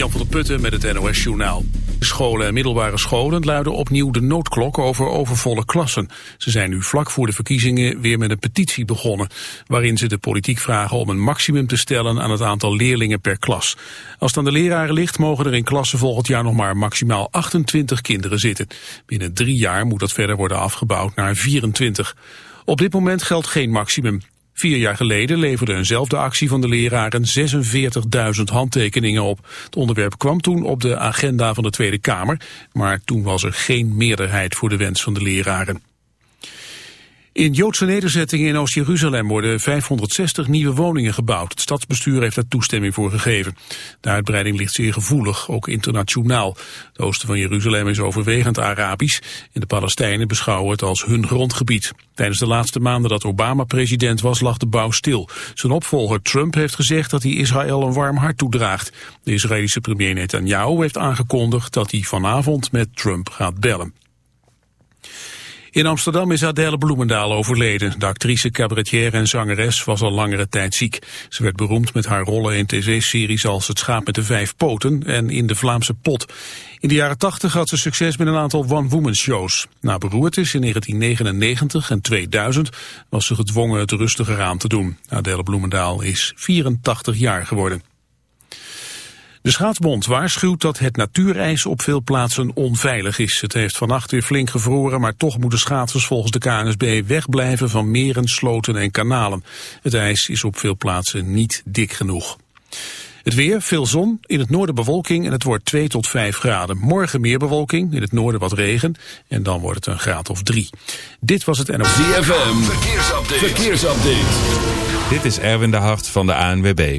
Jan van der Putten met het NOS-journaal. Scholen en middelbare scholen luiden opnieuw de noodklok over overvolle klassen. Ze zijn nu vlak voor de verkiezingen weer met een petitie begonnen... waarin ze de politiek vragen om een maximum te stellen aan het aantal leerlingen per klas. Als het aan de leraren ligt, mogen er in klassen volgend jaar nog maar maximaal 28 kinderen zitten. Binnen drie jaar moet dat verder worden afgebouwd naar 24. Op dit moment geldt geen maximum. Vier jaar geleden leverde eenzelfde actie van de leraren 46.000 handtekeningen op. Het onderwerp kwam toen op de agenda van de Tweede Kamer, maar toen was er geen meerderheid voor de wens van de leraren. In Joodse nederzettingen in Oost-Jeruzalem worden 560 nieuwe woningen gebouwd. Het stadsbestuur heeft daar toestemming voor gegeven. De uitbreiding ligt zeer gevoelig, ook internationaal. Het oosten van Jeruzalem is overwegend Arabisch en de Palestijnen beschouwen het als hun grondgebied. Tijdens de laatste maanden dat Obama president was lag de bouw stil. Zijn opvolger Trump heeft gezegd dat hij Israël een warm hart toedraagt. De Israëlische premier Netanyahu heeft aangekondigd dat hij vanavond met Trump gaat bellen. In Amsterdam is Adèle Bloemendaal overleden. De actrice, cabaretier en zangeres was al langere tijd ziek. Ze werd beroemd met haar rollen in tv-series als Het schaap met de vijf poten en In de Vlaamse pot. In de jaren 80 had ze succes met een aantal one-woman shows. Na beroertes in 1999 en 2000 was ze gedwongen het rustiger aan te doen. Adèle Bloemendaal is 84 jaar geworden. De schaatsbond waarschuwt dat het natuurijs op veel plaatsen onveilig is. Het heeft vannacht weer flink gevroren, maar toch moeten schaatsers volgens de KNSB wegblijven van meren, sloten en kanalen. Het ijs is op veel plaatsen niet dik genoeg. Het weer, veel zon, in het noorden bewolking en het wordt 2 tot 5 graden. Morgen meer bewolking, in het noorden wat regen en dan wordt het een graad of 3. Dit was het NOS. ZFM, verkeersupdate. verkeersupdate. Dit is Erwin de Hart van de ANWB.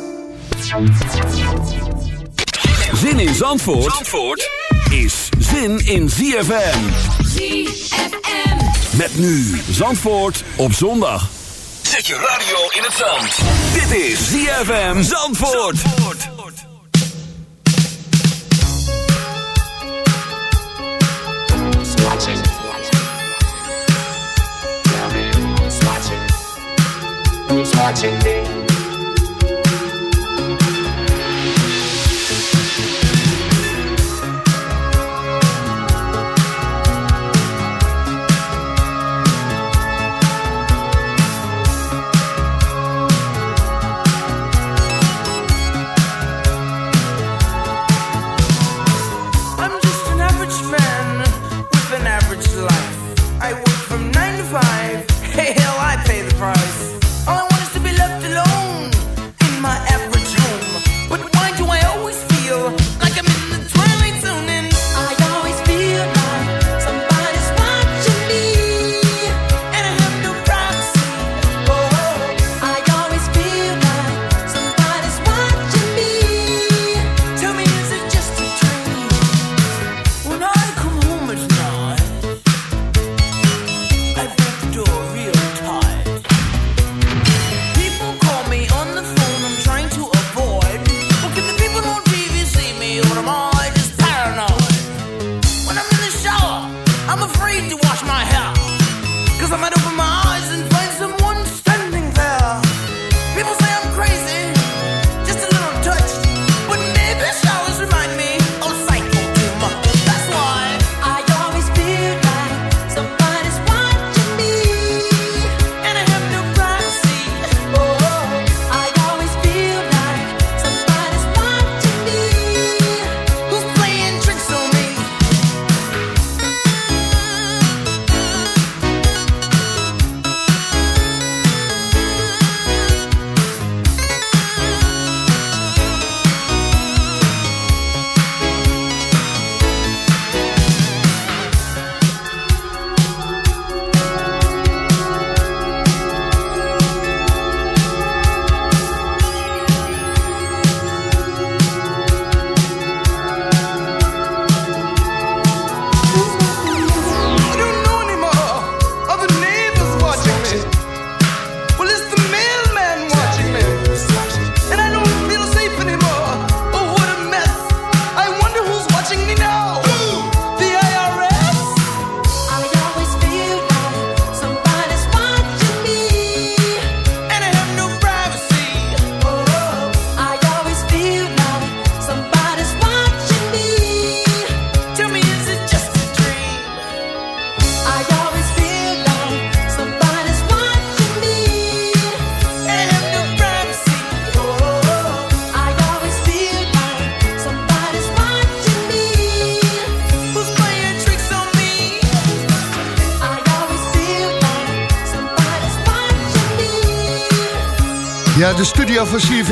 Zin in Zandvoort, Zandvoort is zin in ZFM. ZFM. Met nu Zandvoort op zondag. Zet je radio in het zand. Dit is ZFM Zandvoort. Zandvoort. Me.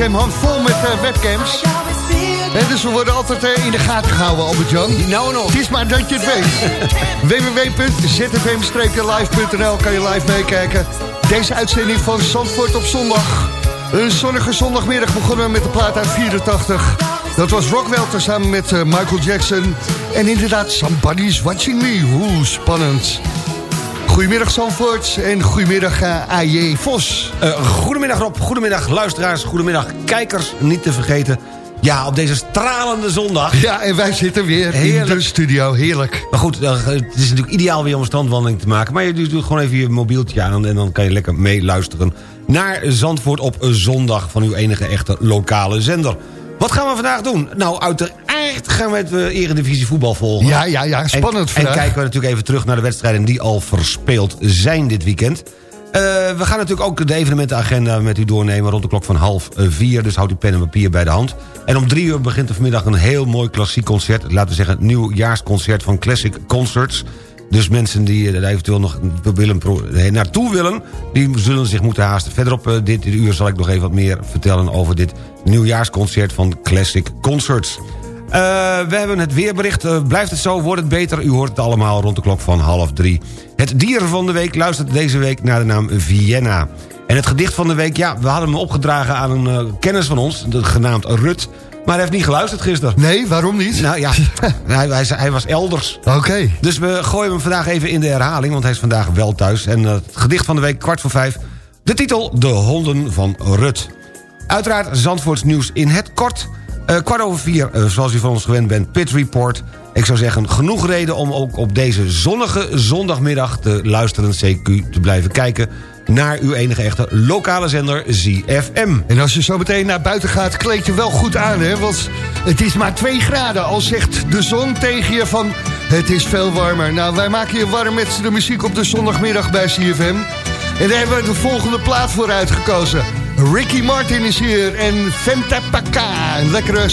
Studio van CFM hangt vol met uh, webcams. En dus we worden altijd uh, in de gaten gehouden, Albert-Jan. Nou nog. Het is maar dat je het weet. www.zfm-live.nl kan je live meekijken. Deze uitzending van Zandvoort op zondag. Een zonnige zondagmiddag begonnen met de plaat uit 84. Dat was Rockwell samen met uh, Michael Jackson. En inderdaad, Somebody's Watching Me. Hoe spannend. Goedemiddag Zandvoort en goedemiddag uh, AJ Vos. Uh, goedemiddag Rob, goedemiddag luisteraars, goedemiddag kijkers. Niet te vergeten, ja, op deze stralende zondag. Ja, en wij zitten weer heerlijk. in de studio, heerlijk. Maar goed, het is natuurlijk ideaal weer om een strandwandeling te maken. Maar je doet gewoon even je mobieltje aan en dan kan je lekker meeluisteren... naar Zandvoort op zondag van uw enige echte lokale zender. Wat gaan we vandaag doen? Nou, uiteraard gaan we het uh, Eredivisie voetbal volgen. Ja, ja, ja, spannend en, en kijken we natuurlijk even terug naar de wedstrijden... die al verspeeld zijn dit weekend. Uh, we gaan natuurlijk ook de evenementenagenda met u doornemen... rond de klok van half vier, dus houdt u pen en papier bij de hand. En om drie uur begint er vanmiddag een heel mooi klassiek concert... laten we zeggen het nieuwjaarsconcert van Classic Concerts... Dus mensen die er eventueel nog willen naartoe willen... die zullen zich moeten haasten. Verderop uh, dit uur zal ik nog even wat meer vertellen... over dit nieuwjaarsconcert van Classic Concerts. Uh, we hebben het weerbericht. Uh, blijft het zo, wordt het beter? U hoort het allemaal rond de klok van half drie. Het dier van de week luistert deze week naar de naam Vienna. En het gedicht van de week, ja, we hadden hem opgedragen aan een kennis van ons... genaamd Rut... Maar hij heeft niet geluisterd gisteren. Nee, waarom niet? Nou ja, hij, hij, hij, was elders. Oké. Dus we gooien hem vandaag even in de herhaling, want hij is vandaag wel thuis. En het gedicht van de week, kwart voor vijf. De titel, De Honden van Rut. Uiteraard Zandvoorts nieuws in het kort. Uh, kwart over vier, uh, zoals u van ons gewend bent, Pit Report. Ik zou zeggen, genoeg reden om ook op deze zonnige zondagmiddag... te luisteren CQ te blijven kijken naar uw enige echte lokale zender ZFM. En als je zo meteen naar buiten gaat, kleed je wel goed aan, hè? Want het is maar 2 graden. Al zegt de zon tegen je van, het is veel warmer. Nou, wij maken je warm met de muziek op de zondagmiddag bij ZFM. En daar hebben we de volgende plaat voor uitgekozen. Ricky Martin is hier en Venta Paca, een lekkere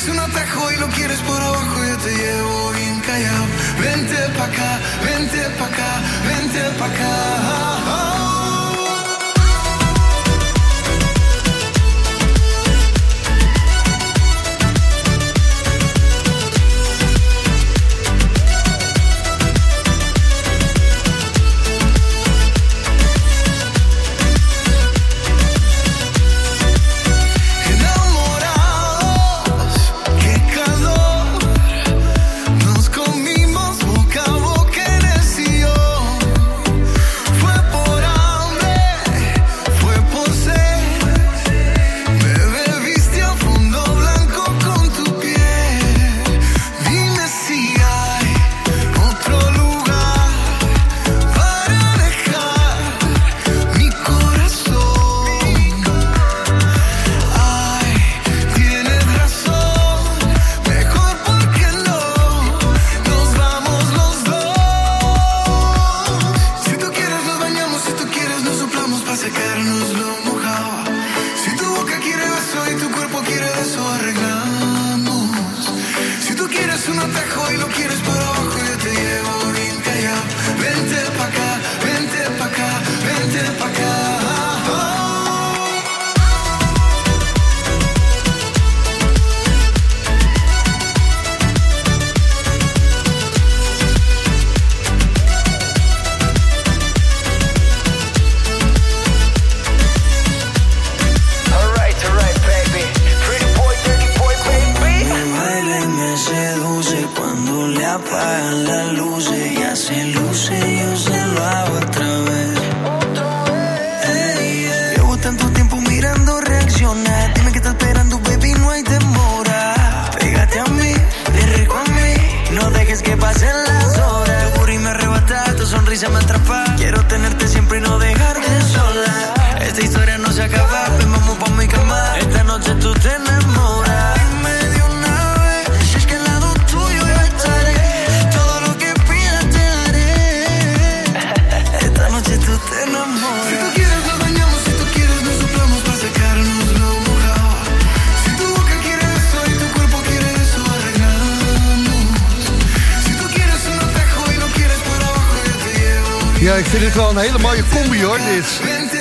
eres un atajo y lo quieres por abajo, yo te llevo bien callado. Vente pa' acá, vente pa' acá, vente pa' acá.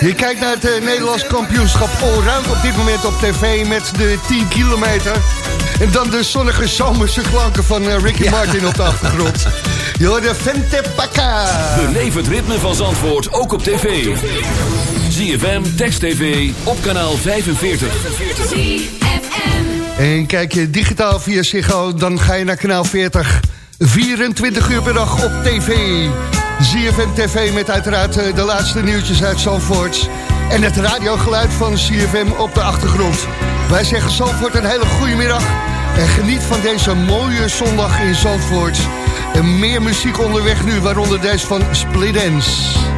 Je kijkt naar het uh, Nederlands kampioenschap allround op dit moment op tv met de 10 kilometer. En dan de zonnige zomerse klanken van uh, Ricky Martin op de achtergrond. Je hoort de Vente Paka. Beleef het ritme van Zandvoort ook op tv. ZFM, Text TV, op kanaal 45. En kijk je digitaal via Ziggo, dan ga je naar kanaal 40. 24 uur per dag op tv. ZFM TV met uiteraard eh, de laatste nieuwtjes uit Zandvoort. En het radiogeluid van ZFM op de achtergrond. Wij zeggen Zandvoort een hele goede middag. En geniet van deze mooie zondag in Zandvoort. En meer muziek onderweg nu, waaronder deze van Split Dance.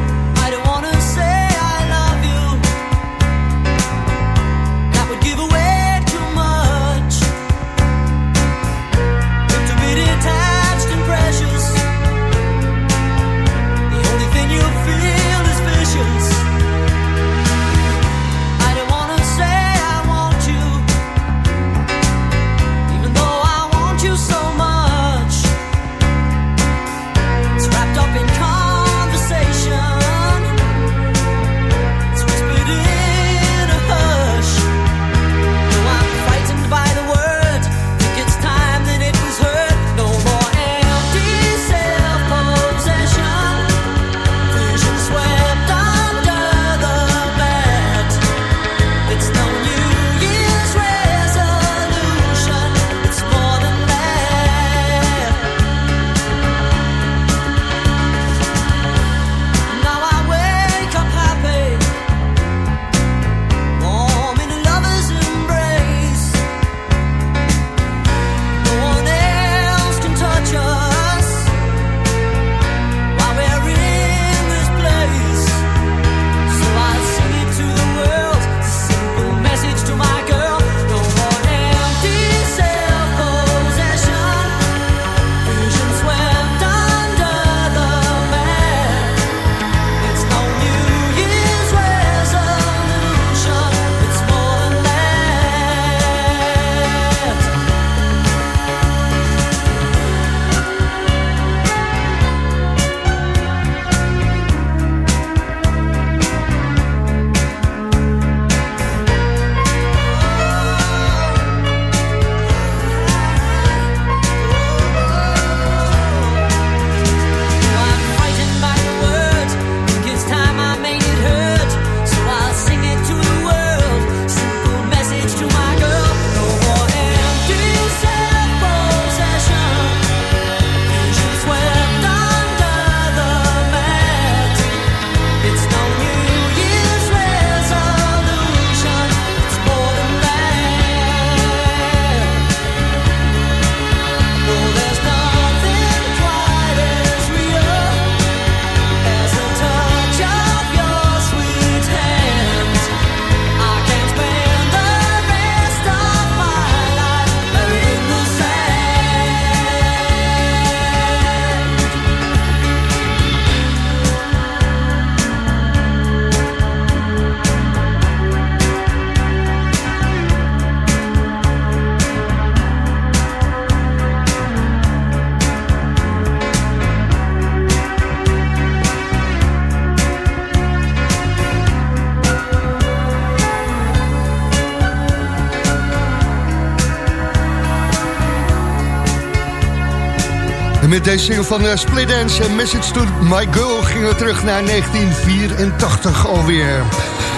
Single van uh, Split Dance en Message to My Girl gingen we terug naar 1984 alweer.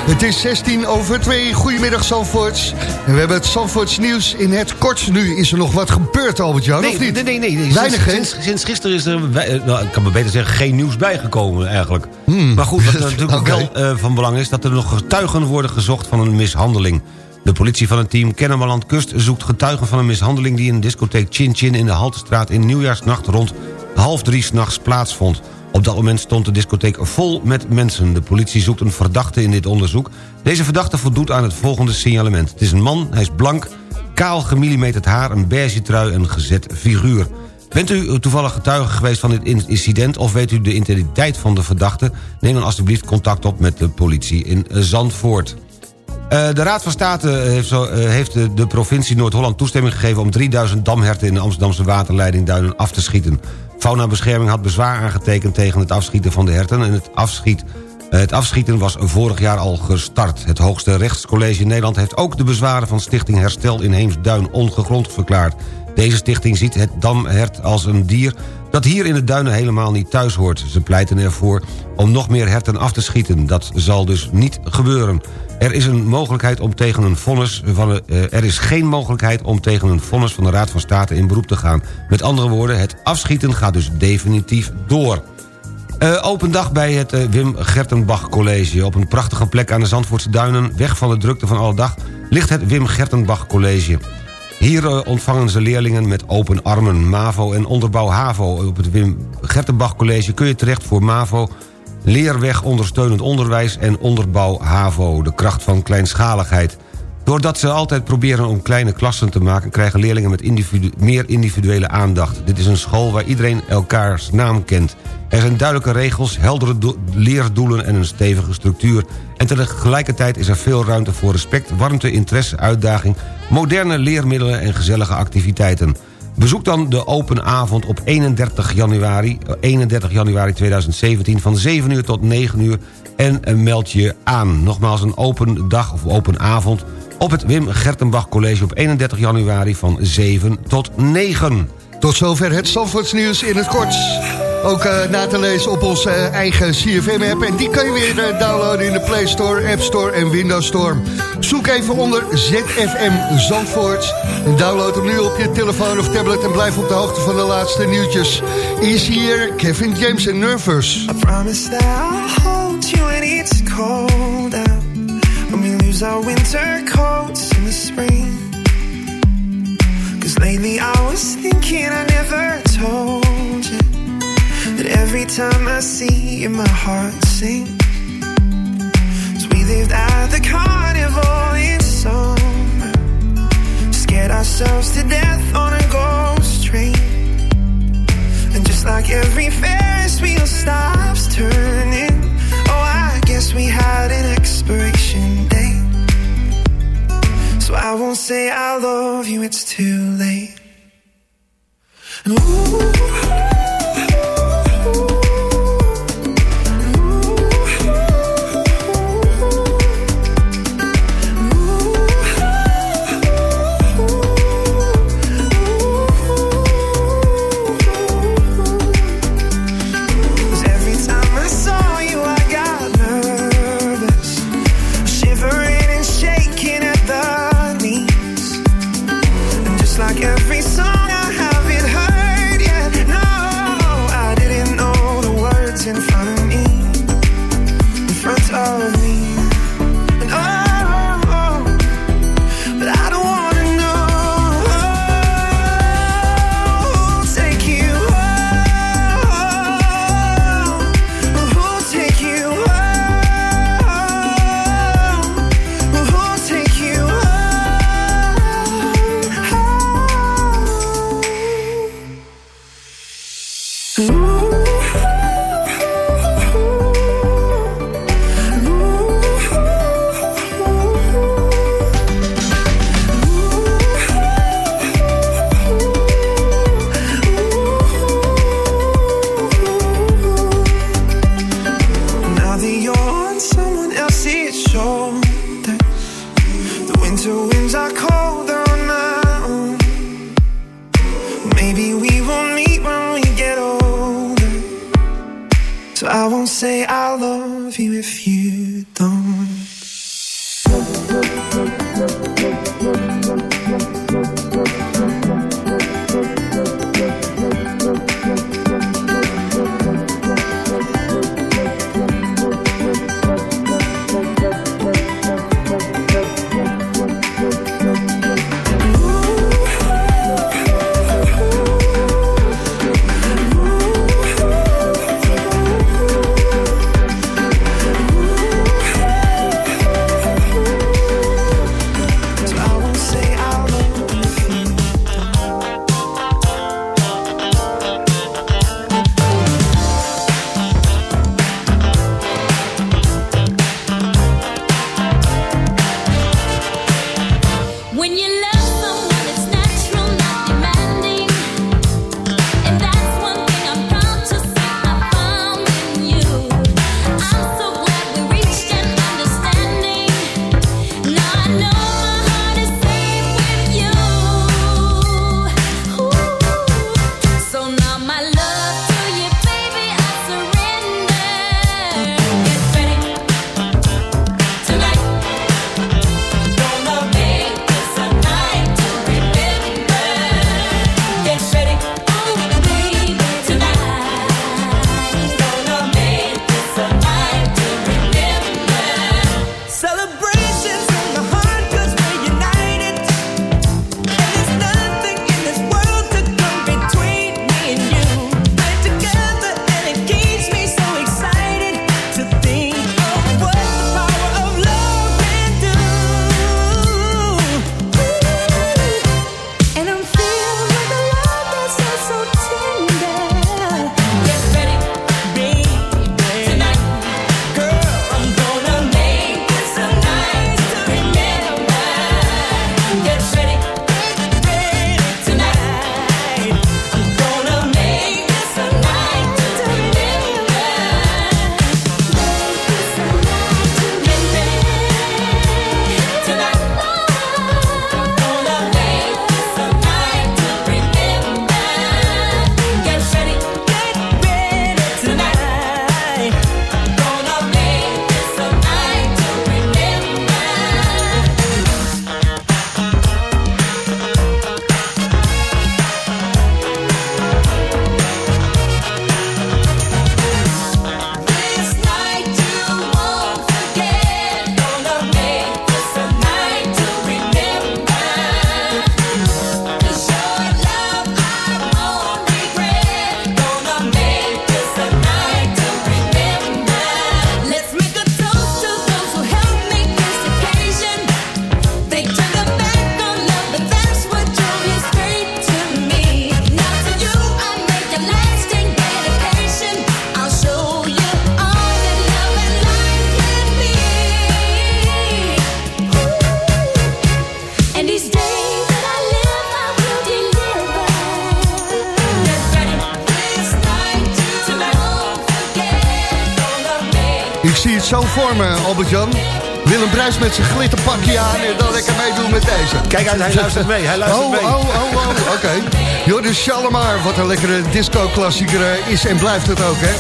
Het is 16 over 2. Goedemiddag Zandvoorts. En we hebben het Zandvoorts nieuws in het kort. Nu is er nog wat gebeurd, Albert-Jan, nee, of niet? Nee, nee, nee. nee. Weinig, sinds, sinds, sinds, gisteren is er, nou, ik kan me beter zeggen, geen nieuws bijgekomen eigenlijk. Hmm. Maar goed, wat natuurlijk okay. wel uh, van belang is... dat er nog getuigen worden gezocht van een mishandeling. De politie van het team Kennemerland Kust zoekt getuigen van een mishandeling... die in de discotheek Chin Chin in de Haltestraat in nieuwjaarsnacht rond half drie s'nachts plaatsvond. Op dat moment stond de discotheek vol met mensen. De politie zoekt een verdachte in dit onderzoek. Deze verdachte voldoet aan het volgende signalement. Het is een man, hij is blank, kaal gemillimeterd haar, een beige trui en een gezet figuur. Bent u toevallig getuige geweest van dit incident... of weet u de identiteit van de verdachte... neem dan alsjeblieft contact op met de politie in Zandvoort. Uh, de Raad van State heeft, zo, uh, heeft de, de provincie Noord-Holland toestemming gegeven... om 3000 damherten in de Amsterdamse waterleiding Duinen af te schieten. Faunabescherming had bezwaar aangetekend tegen het afschieten van de herten... en het, afschiet, het afschieten was vorig jaar al gestart. Het hoogste rechtscollege Nederland heeft ook de bezwaren... van Stichting Herstel in Heemsduin ongegrond verklaard. Deze stichting ziet het damhert als een dier dat hier in de duinen helemaal niet thuis hoort. Ze pleiten ervoor om nog meer herten af te schieten. Dat zal dus niet gebeuren. Er is, een mogelijkheid om tegen een vonnis van de, uh, er is geen mogelijkheid om tegen een vonnis van de Raad van State in beroep te gaan. Met andere woorden, het afschieten gaat dus definitief door. Uh, open dag bij het uh, Wim Gertenbach College. Op een prachtige plek aan de Zandvoortse Duinen... weg van de drukte van alle dag... ligt het Wim Gertenbach College. Hier uh, ontvangen ze leerlingen met open armen. MAVO en onderbouw HAVO. Op het Wim Gertenbach College kun je terecht voor MAVO... leerweg ondersteunend onderwijs en onderbouw HAVO. De kracht van kleinschaligheid. Doordat ze altijd proberen om kleine klassen te maken... krijgen leerlingen met meer individuele aandacht. Dit is een school waar iedereen elkaars naam kent. Er zijn duidelijke regels, heldere leerdoelen en een stevige structuur. En tegelijkertijd is er veel ruimte voor respect, warmte, interesse, uitdaging... moderne leermiddelen en gezellige activiteiten. Bezoek dan de open avond op 31 januari, 31 januari 2017 van 7 uur tot 9 uur en meld je aan. Nogmaals een open dag of open avond op het Wim Gertenbach College op 31 januari van 7 tot 9. Tot zover het Zandvoortsnieuws in het kort. Ook uh, na te lezen op onze uh, eigen CFM-app. En die kan je weer uh, downloaden in de Play Store, App Store en Windows Store. Zoek even onder ZFM Zandvoort. Download hem nu op je telefoon of tablet... en blijf op de hoogte van de laatste nieuwtjes. Is hier Kevin James en Nervous. I promise that I'll hold you when it's cold out. When we lose our winter coats in the spring. Cause lately I was thinking I never told. Every time I see you, my heart sinks. We lived at the carnival in summer. Scared ourselves to death on a ghost train. And just like every Ferris wheel stops turning. Oh, I guess we had an expiration date. So I won't say I love you, it's too late. And ooh, zo voor me, Albert-Jan. Willem Bruis met zijn glitterpakje aan en dan lekker meedoen met deze. Kijk uit, hij luistert mee. Hij luistert oh, mee. Oh, oh, oh, oké. Okay. Joris wat een lekkere disco-klassieker eh, is en blijft het ook, hè.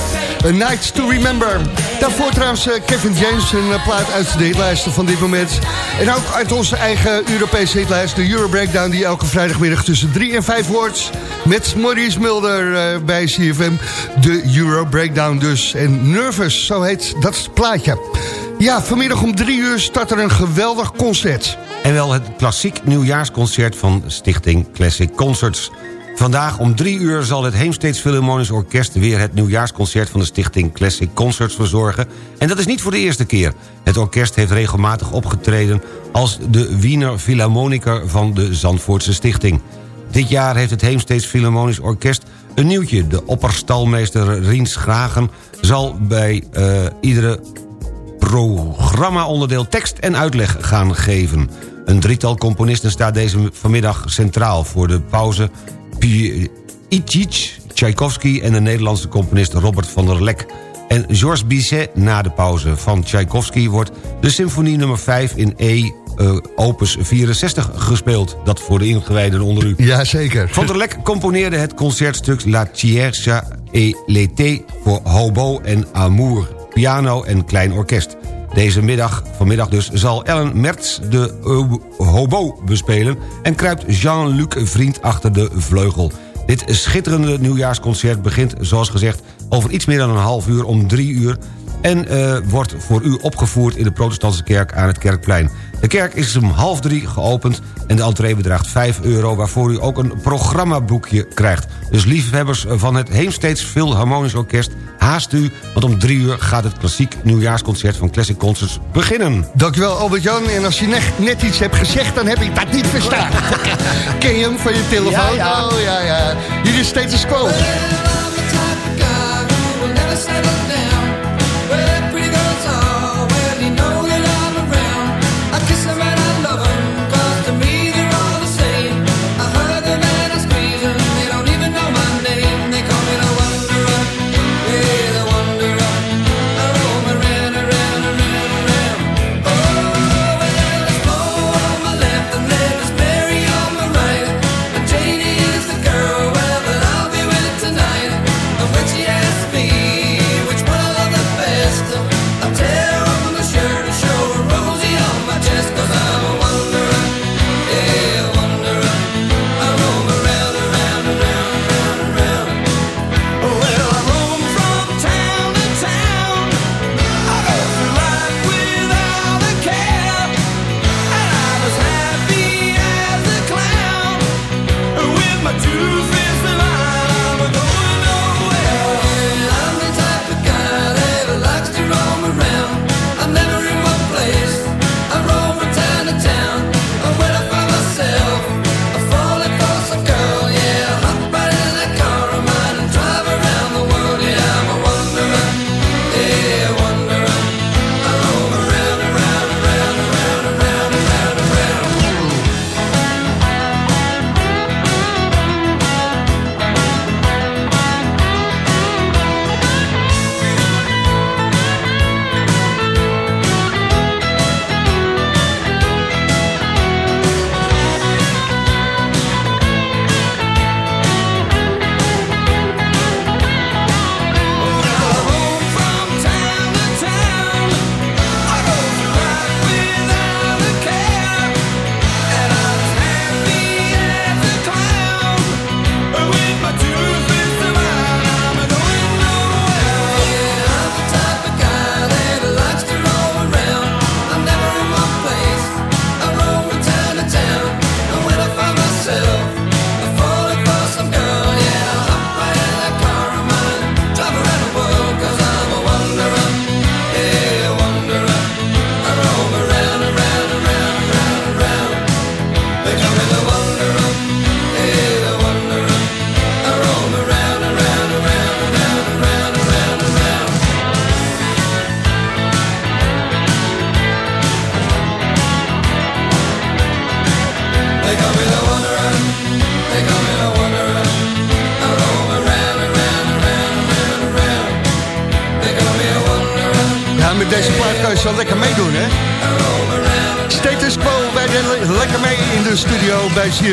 A Night to Remember. Daarvoor trouwens eh, Kevin James, een uh, plaat uit de hitlijsten van dit moment. En ook uit onze eigen Europese hitlijst, de Euro Breakdown... die elke vrijdagmiddag tussen 3 en 5 wordt... met Maurice Mulder bij CFM. De Euro Breakdown dus. En Nervous, zo heet dat plaatje. Ja, vanmiddag om drie uur start er een geweldig concert. En wel het klassiek nieuwjaarsconcert van Stichting Classic Concerts. Vandaag om drie uur zal het Heemsteeds Philharmonisch Orkest... weer het nieuwjaarsconcert van de Stichting Classic Concerts verzorgen. En dat is niet voor de eerste keer. Het orkest heeft regelmatig opgetreden... als de Wiener Philharmoniker van de Zandvoortse Stichting. Dit jaar heeft het Heemsteeds Philharmonisch Orkest een nieuwtje. De opperstalmeester Riens Gragen zal bij uh, iedere programma-onderdeel tekst en uitleg gaan geven. Een drietal componisten staat deze vanmiddag centraal... voor de pauze Icic, Tchaikovsky en de Nederlandse componist Robert van der Lek... en Georges Bizet na de pauze. Van Tchaikovsky wordt de symfonie nummer 5 in E uh, opus 64 gespeeld. Dat voor de ingewijden onder u. Jazeker. Van der Lek componeerde het concertstuk La Tierce et l'été... voor hobo en amour, piano en klein orkest. Deze middag, vanmiddag dus, zal Ellen Mertz de uh, hobo bespelen... en kruipt Jean-Luc Vriend achter de vleugel. Dit schitterende nieuwjaarsconcert begint, zoals gezegd... over iets meer dan een half uur om drie uur... en uh, wordt voor u opgevoerd in de protestantse kerk aan het Kerkplein. De kerk is om half drie geopend en de entree bedraagt 5 euro... waarvoor u ook een programmaboekje krijgt. Dus liefhebbers van het Heemsteeds Philharmonisch Orkest... haast u, want om drie uur gaat het klassiek nieuwjaarsconcert van Classic Concerts beginnen. Dankjewel Albert-Jan. En als je net, net, iets hebt gezegd, dan heb ik dat niet verstaan. Ken je hem van je telefoon? Ja, ja. Oh ja, ja. Is Status Quo.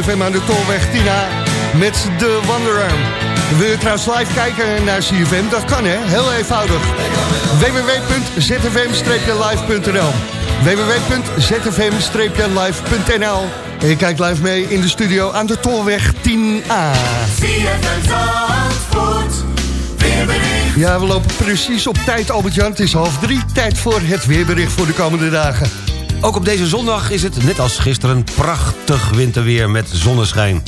CFM aan de Tolweg Tina met de Wanderer. Wil je trouwens live kijken naar CFM? Dat kan, hè? Heel eenvoudig. www.zfm-live.nl www.zfm-live.nl En je kijkt live mee in de studio aan de Tolweg 10A. Ja, we lopen precies op tijd, Albert-Jan. Het is half drie, tijd voor het weerbericht voor de komende dagen. Ook op deze zondag is het, net als gisteren, prachtig winterweer met zonneschijn.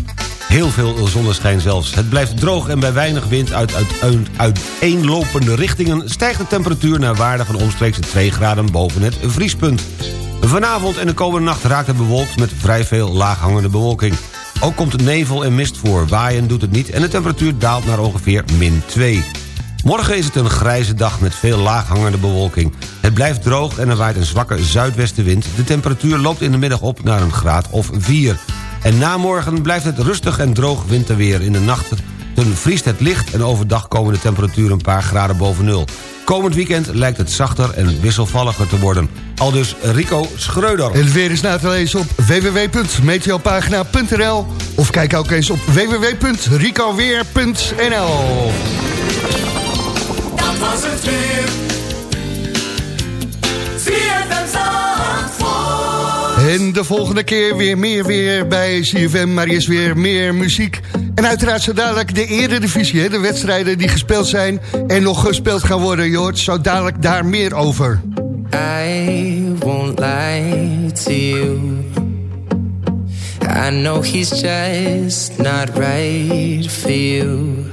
Heel veel zonneschijn zelfs. Het blijft droog en bij weinig wind uit, uit, uit uiteenlopende richtingen... stijgt de temperatuur naar waarde van omstreeks 2 graden boven het vriespunt. Vanavond en de komende nacht raakt het bewolkt met vrij veel laaghangende bewolking. Ook komt nevel en mist voor, waaien doet het niet... en de temperatuur daalt naar ongeveer min 2. Morgen is het een grijze dag met veel laaghangende bewolking. Het blijft droog en er waait een zwakke zuidwestenwind. De temperatuur loopt in de middag op naar een graad of 4. En na morgen blijft het rustig en droog winterweer. In de nacht vriest het licht en overdag komen de temperaturen een paar graden boven nul. Komend weekend lijkt het zachter en wisselvalliger te worden. Aldus Rico Schreuder. Het weer is na te lezen op www.meteopagina.nl of kijk ook eens op www.ricoweer.nl was het weer. En de volgende keer weer meer weer bij CFM, maar eerst weer meer muziek. En uiteraard zo dadelijk de eredivisie, hè, de wedstrijden die gespeeld zijn en nog gespeeld gaan worden. Je hoort zo dadelijk daar meer over. I won't lie to you I know he's just not right for you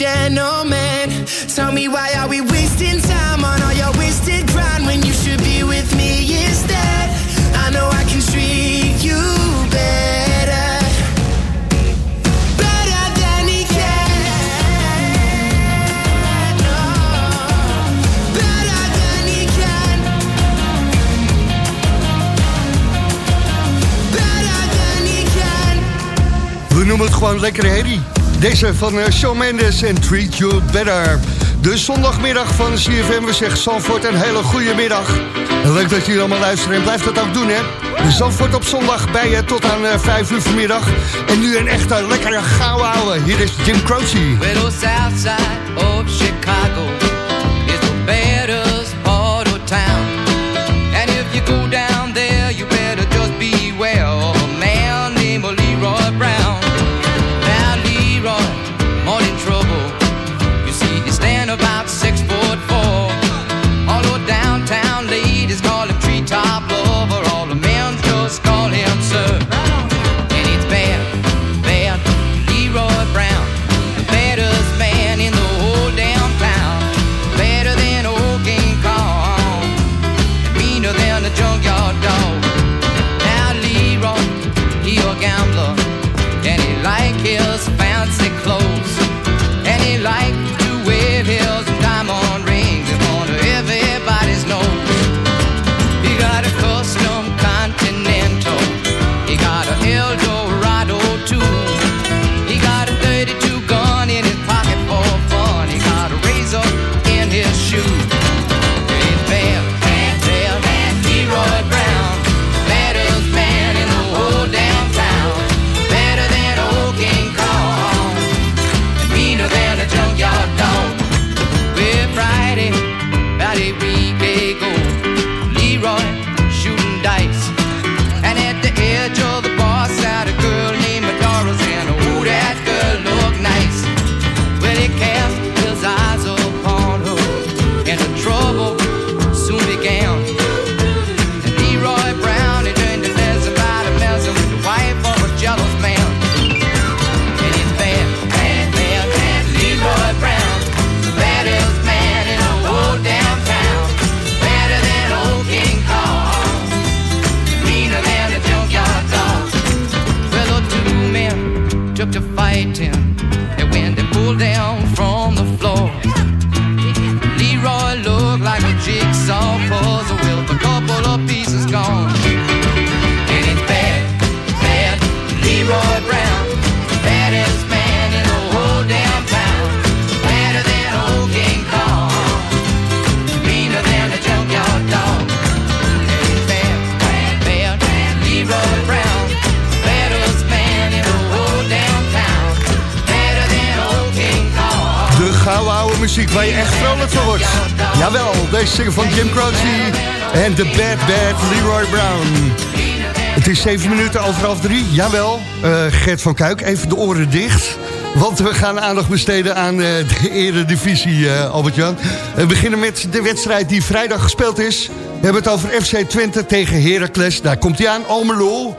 Gentleman. Tell me why are we wasting time on all your wasted grind when you should be with me instead? I know I can treat you better. Better than he can. Better than he can. Better than he can. We noemen het gewoon lekkere herrie. Deze van eh, Shawn Mendes en Treat You Better. De zondagmiddag van CFM. We zeggen Zandvoort een hele goede middag. Leuk dat jullie allemaal luisteren en blijf dat ook doen, hè. Zandvoort op zondag bij je tot aan uh, 5 uur vanmiddag. En nu een echte lekkere gouden ouwe. Hier is Jim Croce. Well, the south side of Chicago Jawel, uh, Gert van Kuik, even de oren dicht. Want we gaan aandacht besteden aan uh, de eredivisie, uh, Albert-Jan. We beginnen met de wedstrijd die vrijdag gespeeld is. We hebben het over FC Twente tegen Heracles. Daar komt hij aan, Almelo.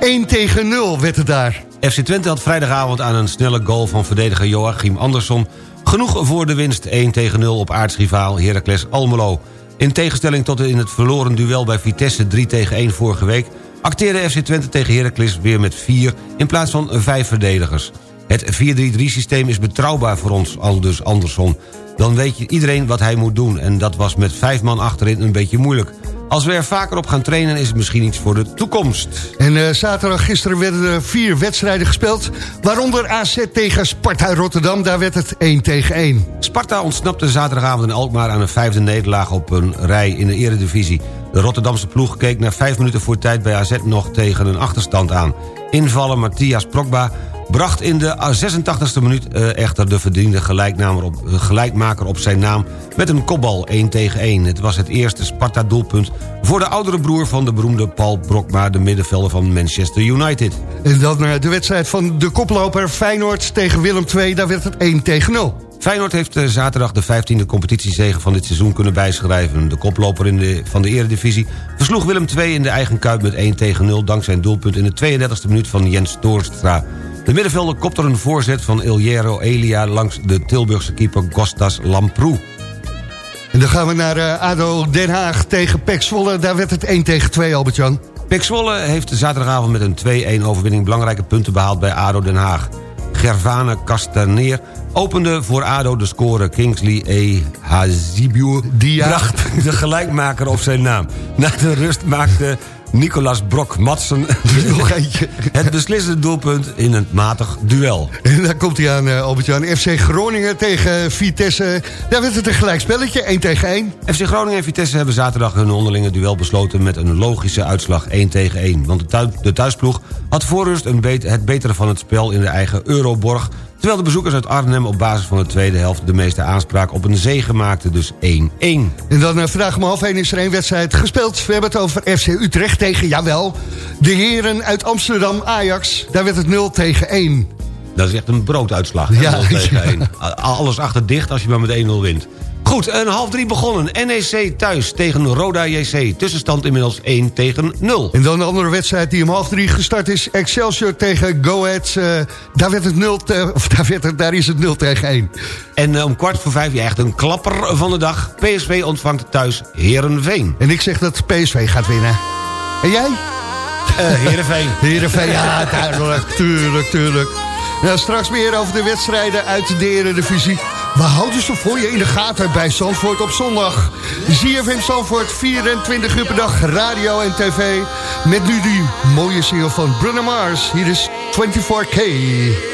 1 tegen 0 werd het daar. FC Twente had vrijdagavond aan een snelle goal van verdediger Joachim Andersson... genoeg voor de winst 1 tegen 0 op aardsrivaal Heracles Almelo. In tegenstelling tot in het verloren duel bij Vitesse 3 tegen 1 vorige week... acteerde FC Twente tegen Heracles weer met 4 in plaats van 5 verdedigers. Het 4-3-3-systeem is betrouwbaar voor ons, al dus Andersson. Dan weet je iedereen wat hij moet doen... en dat was met vijf man achterin een beetje moeilijk. Als we er vaker op gaan trainen is het misschien iets voor de toekomst. En uh, zaterdag gisteren werden er vier wedstrijden gespeeld... waaronder AZ tegen Sparta Rotterdam, daar werd het 1 tegen 1. Sparta ontsnapte zaterdagavond in Alkmaar aan een vijfde nederlaag op een rij in de eredivisie. De Rotterdamse ploeg keek na vijf minuten voor tijd bij AZ nog tegen een achterstand aan. Invallen Matthias Prokba bracht in de 86e minuut uh, echter de verdiende op, gelijkmaker op zijn naam... met een kopbal 1 tegen 1. Het was het eerste Sparta-doelpunt voor de oudere broer van de beroemde Paul Brokma... de middenvelder van Manchester United. En dan uh, de wedstrijd van de koploper Feyenoord tegen Willem II. Daar werd het 1 tegen 0. Feyenoord heeft zaterdag de 15e competitiezege van dit seizoen kunnen bijschrijven. De koploper in de, van de eredivisie versloeg Willem II in de eigen kuip met 1 tegen 0... dankzij een doelpunt in de 32e minuut van Jens Toorstra. De middenvelder kopte een voorzet van Iljero Elia... langs de Tilburgse keeper Kostas Lamproe. En dan gaan we naar uh, ADO Den Haag tegen Pek Zwolle. Daar werd het 1 tegen 2, Albert-Jan. Pek Zwolle heeft zaterdagavond met een 2-1 overwinning... belangrijke punten behaald bij ADO Den Haag. Gervane Castaneer opende voor ADO de score Kingsley E. Hazibiur... Die bracht de gelijkmaker op zijn naam. Na de rust maakte Nicolas Brok-Matsen. Nog eentje. Het beslissende doelpunt in een matig duel. En daar komt hij aan, uh, Albert-Jan. FC Groningen tegen Vitesse. Daar werd het een gelijkspelletje, 1 tegen 1. FC Groningen en Vitesse hebben zaterdag hun onderlinge duel besloten... met een logische uitslag 1 tegen 1. Want de, thuisploeg had voorrust een het betere van het spel in de eigen Euroborg... Terwijl de bezoekers uit Arnhem op basis van de tweede helft... de meeste aanspraak op een zege maakten, dus 1-1. En dan uh, vandaag om half 1 is er één wedstrijd gespeeld. We hebben het over FC Utrecht tegen, jawel, de heren uit Amsterdam Ajax. Daar werd het 0 tegen 1. Dat is echt een brooduitslag. Ja, 0 tegen 1. Alles achter dicht als je maar met 1-0 wint. Goed, een half drie begonnen. NEC thuis tegen Roda JC. Tussenstand inmiddels 1 tegen 0. En dan een andere wedstrijd die om half drie gestart is. Excelsior tegen Go Ahead. Uh, daar, werd het 0 te, of daar, werd het, daar is het 0 tegen 1. En uh, om kwart voor vijf, ja, echt een klapper van de dag. PSV ontvangt thuis Herenveen. En ik zeg dat PSV gaat winnen. En jij? Uh, Heerenveen. Heerenveen, ja, duidelijk. Tuurlijk, tuurlijk. Nou, straks meer over de wedstrijden uit de Eredivisie. We houden ze voor je in de gaten bij Zandvoort op zondag. ZFM Zandvoort, 24 uur per dag, radio en tv. Met nu die mooie single van Bruno Mars. Hier is 24K.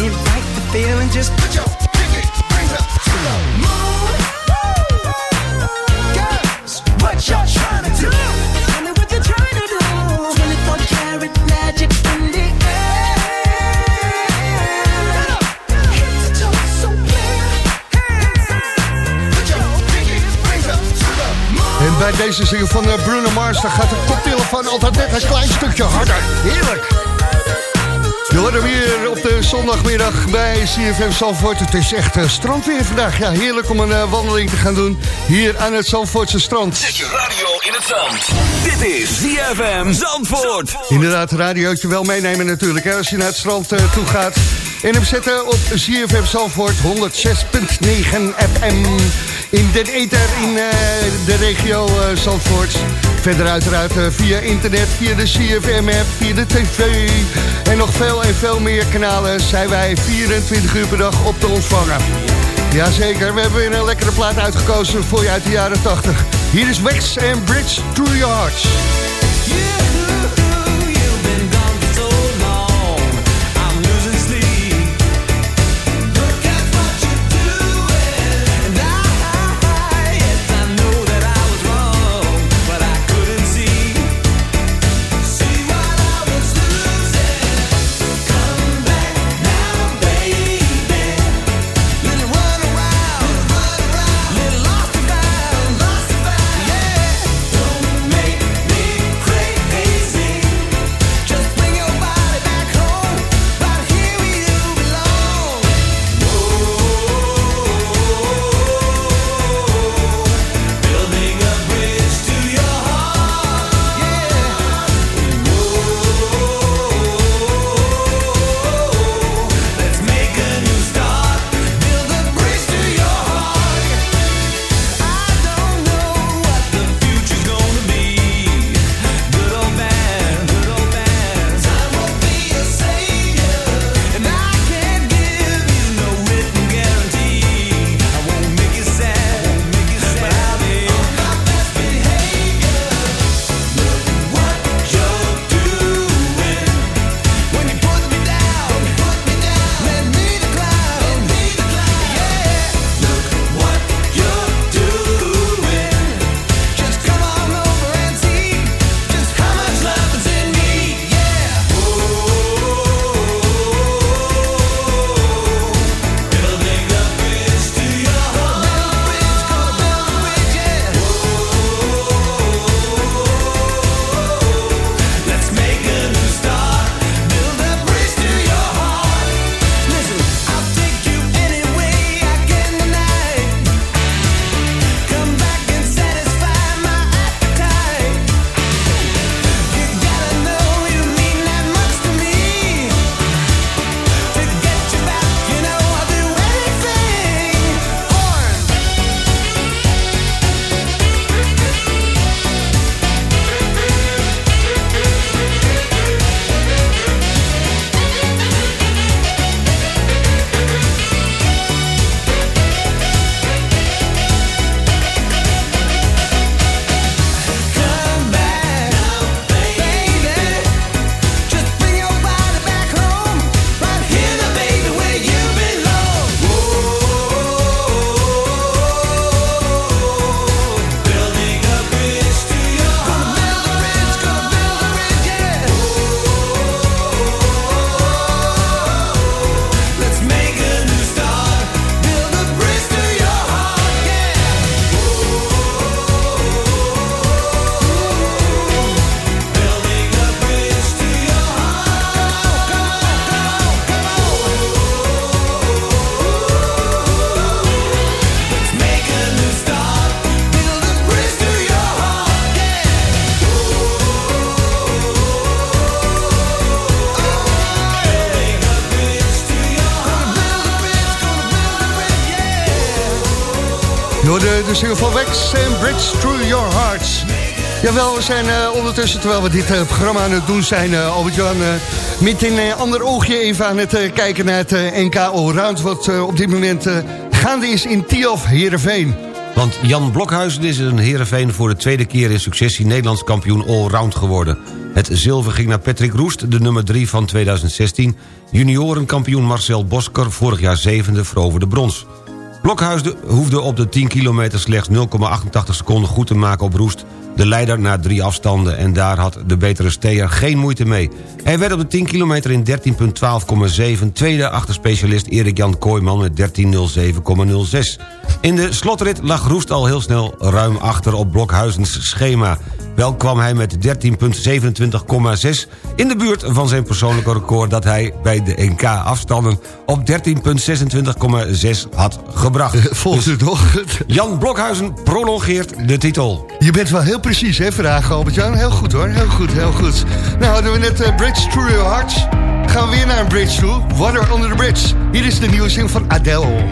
Invite the feeling. Just put your pinky rings up to the moon. Girls, what y'all trying to do? Tell me what you're trying to do. 24 karat magic in the air. Head to toe so clear. Put your pinky rings up to the moon. En bij deze zin van eh, Bruno Mars, dan gaat de koptelefoon altijd net een klein stukje harder. Heerlijk. Je hoort hem hier zondagmiddag bij CFM Zandvoort. Het is echt eh, strandweer vandaag. Ja, heerlijk om een eh, wandeling te gaan doen hier aan het Zandvoortse strand. Zet je radio in het zand. Dit is ZFM Zandvoort. Inderdaad, radiootje wel meenemen natuurlijk hè, als je naar het strand eh, toe gaat. En hem zetten op CFM Zandvoort 106.9 FM in den ether in eh, de regio eh, Zandvoort. Verder uiteraard via internet, via de CFM-app, via de tv. En nog veel en veel meer kanalen zijn wij 24 uur per dag op te ontvangen. Jazeker, we hebben weer een lekkere plaat uitgekozen voor je uit de jaren 80. Hier is Wex en Bridge to Your Hearts. We zijn uh, ondertussen, terwijl we dit uh, programma aan het doen zijn... Uh, Albert-Jan, met een ander oogje even aan het kijken naar het NK Allround... wat op dit moment gaande is in Tiof, Heerenveen. Want Jan Blokhuizen is een Heerenveen voor de tweede keer in successie... Nederlands kampioen Allround geworden. Het zilver ging naar Patrick Roest, de nummer 3 van 2016. Juniorenkampioen Marcel Bosker, vorig jaar zevende, veroverde brons. Blokhuizen hoefde op de 10 kilometer slechts 0,88 seconden goed te maken op Roest... de leider na drie afstanden en daar had de betere Steer geen moeite mee. Hij werd op de 10 kilometer in 13.12,7... tweede achter specialist Erik-Jan Kooijman met 13.07,06. In de slotrit lag Roest al heel snel ruim achter op Blokhuizens schema... Wel kwam hij met 13.27,6 in de buurt van zijn persoonlijke record... dat hij bij de NK-afstanden op 13.26,6 had gebracht. Volgens dus toch? Jan Blokhuizen prolongeert de titel. Je bent wel heel precies, hè, vragen Albert-Jan? Heel goed, hoor. Heel goed, heel goed. Nou, hadden we net uh, Bridge Through Your Hearts. Gaan we weer naar een bridge toe. Water Under the Bridge. Hier is de nieuwe zin van Adele.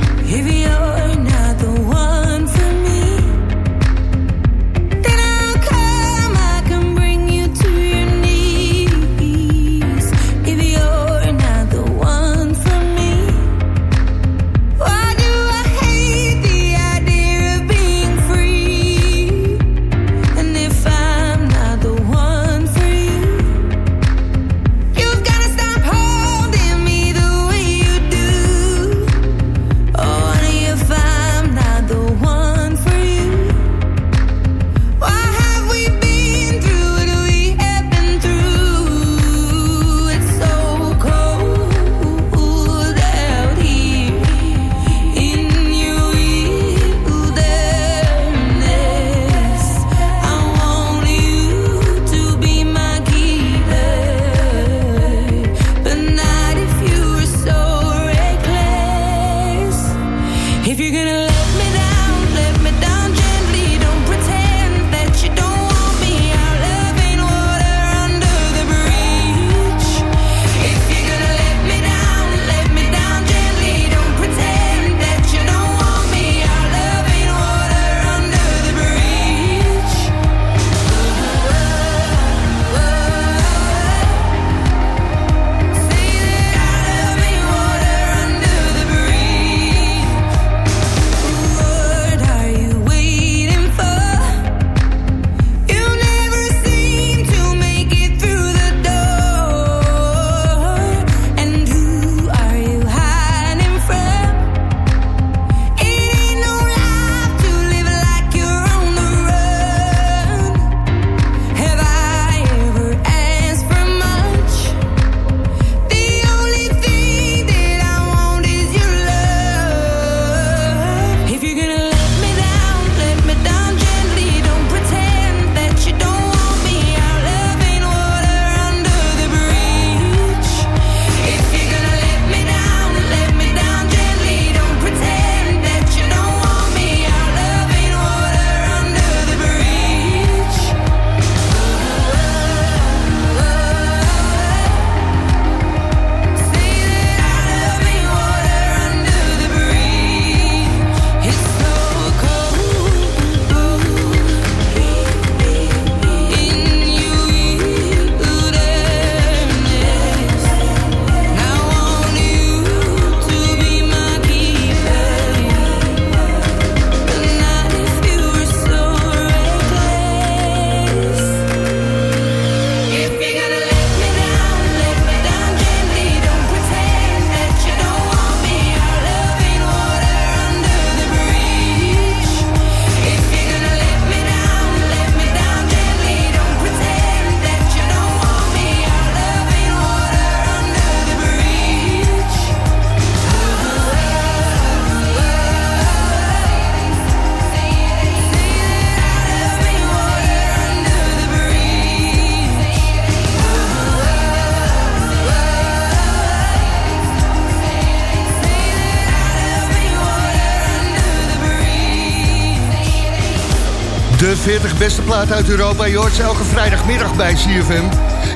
De 40 beste plaat uit Europa. Je hoort ze elke vrijdagmiddag bij CFM.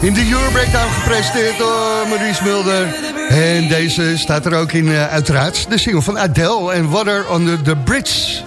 In de Euro Breakdown gepresenteerd door Maurice Mulder. En deze staat er ook in, uh, uiteraard, de single van Adele en Water Under the Bridge.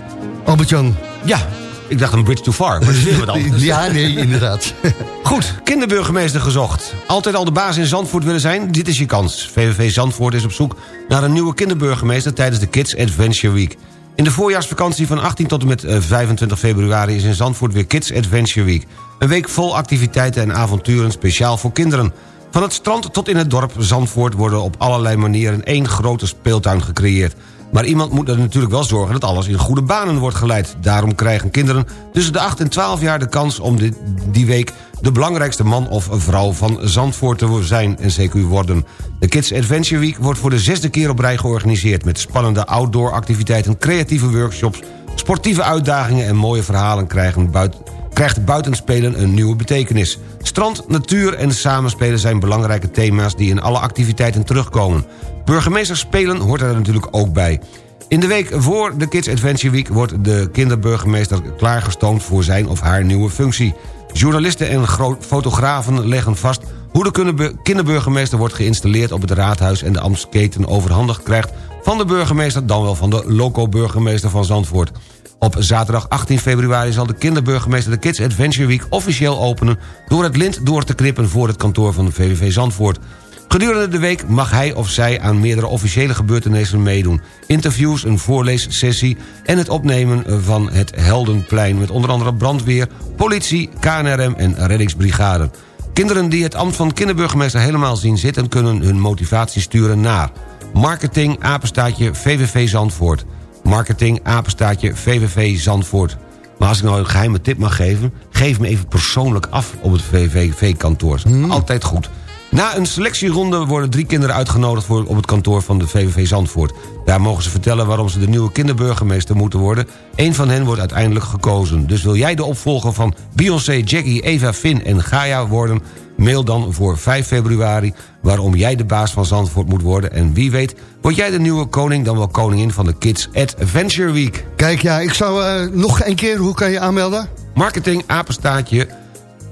Albert-Jan. Ja, ik dacht een bridge too far, maar dat is weer wat anders. Ja, nee, inderdaad. Goed, kinderburgemeester gezocht. Altijd al de baas in Zandvoort willen zijn? Dit is je kans. VVV Zandvoort is op zoek naar een nieuwe kinderburgemeester... tijdens de Kids Adventure Week. In de voorjaarsvakantie van 18 tot en met 25 februari... is in Zandvoort weer Kids Adventure Week. Een week vol activiteiten en avonturen speciaal voor kinderen. Van het strand tot in het dorp Zandvoort... worden op allerlei manieren één grote speeltuin gecreëerd. Maar iemand moet er natuurlijk wel zorgen dat alles in goede banen wordt geleid. Daarom krijgen kinderen tussen de 8 en 12 jaar de kans om dit, die week... de belangrijkste man of vrouw van Zandvoort te zijn en CQ worden. De Kids Adventure Week wordt voor de zesde keer op rij georganiseerd... met spannende outdoor activiteiten, creatieve workshops... sportieve uitdagingen en mooie verhalen krijgen buiten krijgt buitenspelen een nieuwe betekenis. Strand, natuur en samenspelen zijn belangrijke thema's... die in alle activiteiten terugkomen. Burgemeesters spelen hoort er natuurlijk ook bij. In de week voor de Kids Adventure Week... wordt de kinderburgemeester klaargestoomd voor zijn of haar nieuwe functie. Journalisten en fotografen leggen vast... hoe de kinderburgemeester wordt geïnstalleerd op het raadhuis... en de ambtsketen overhandigd krijgt van de burgemeester... dan wel van de loco-burgemeester van Zandvoort. Op zaterdag 18 februari zal de kinderburgemeester de Kids Adventure Week officieel openen... door het lint door te knippen voor het kantoor van de VVV Zandvoort. Gedurende de week mag hij of zij aan meerdere officiële gebeurtenissen meedoen. Interviews, een voorleessessie en het opnemen van het Heldenplein... met onder andere brandweer, politie, KNRM en reddingsbrigade. Kinderen die het ambt van kinderburgemeester helemaal zien zitten... kunnen hun motivatie sturen naar marketing apenstaatje VVV Zandvoort marketing, apenstaatje, VVV Zandvoort. Maar als ik nou een geheime tip mag geven... geef me even persoonlijk af op het VVV-kantoor. Hmm. Altijd goed. Na een selectieronde worden drie kinderen uitgenodigd... Voor, op het kantoor van de VVV Zandvoort. Daar mogen ze vertellen waarom ze de nieuwe kinderburgemeester moeten worden. Eén van hen wordt uiteindelijk gekozen. Dus wil jij de opvolger van Beyoncé, Jackie, Eva, Finn en Gaia worden... Mail dan voor 5 februari waarom jij de baas van Zandvoort moet worden. En wie weet, word jij de nieuwe koning dan wel koningin van de Kids Adventure Week. Kijk, ja, ik zou uh, nog een keer, hoe kan je aanmelden? Marketing, apenstaatje,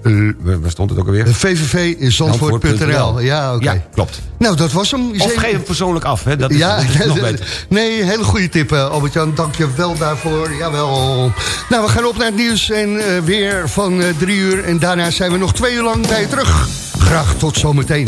uh, waar stond het ook alweer? VVV in Zandvoort.nl. Ja, oké. Ja, klopt. Nou, dat was hem. Of geef hem persoonlijk af, hè? Dat is, ja, dat is nog beter. Nee, hele goede tip, uh, Albert-Jan. Dank je wel daarvoor. Jawel. Nou, we gaan op naar het nieuws en uh, weer van uh, drie uur. En daarna zijn we nog twee uur lang bij je terug. Graag tot zometeen.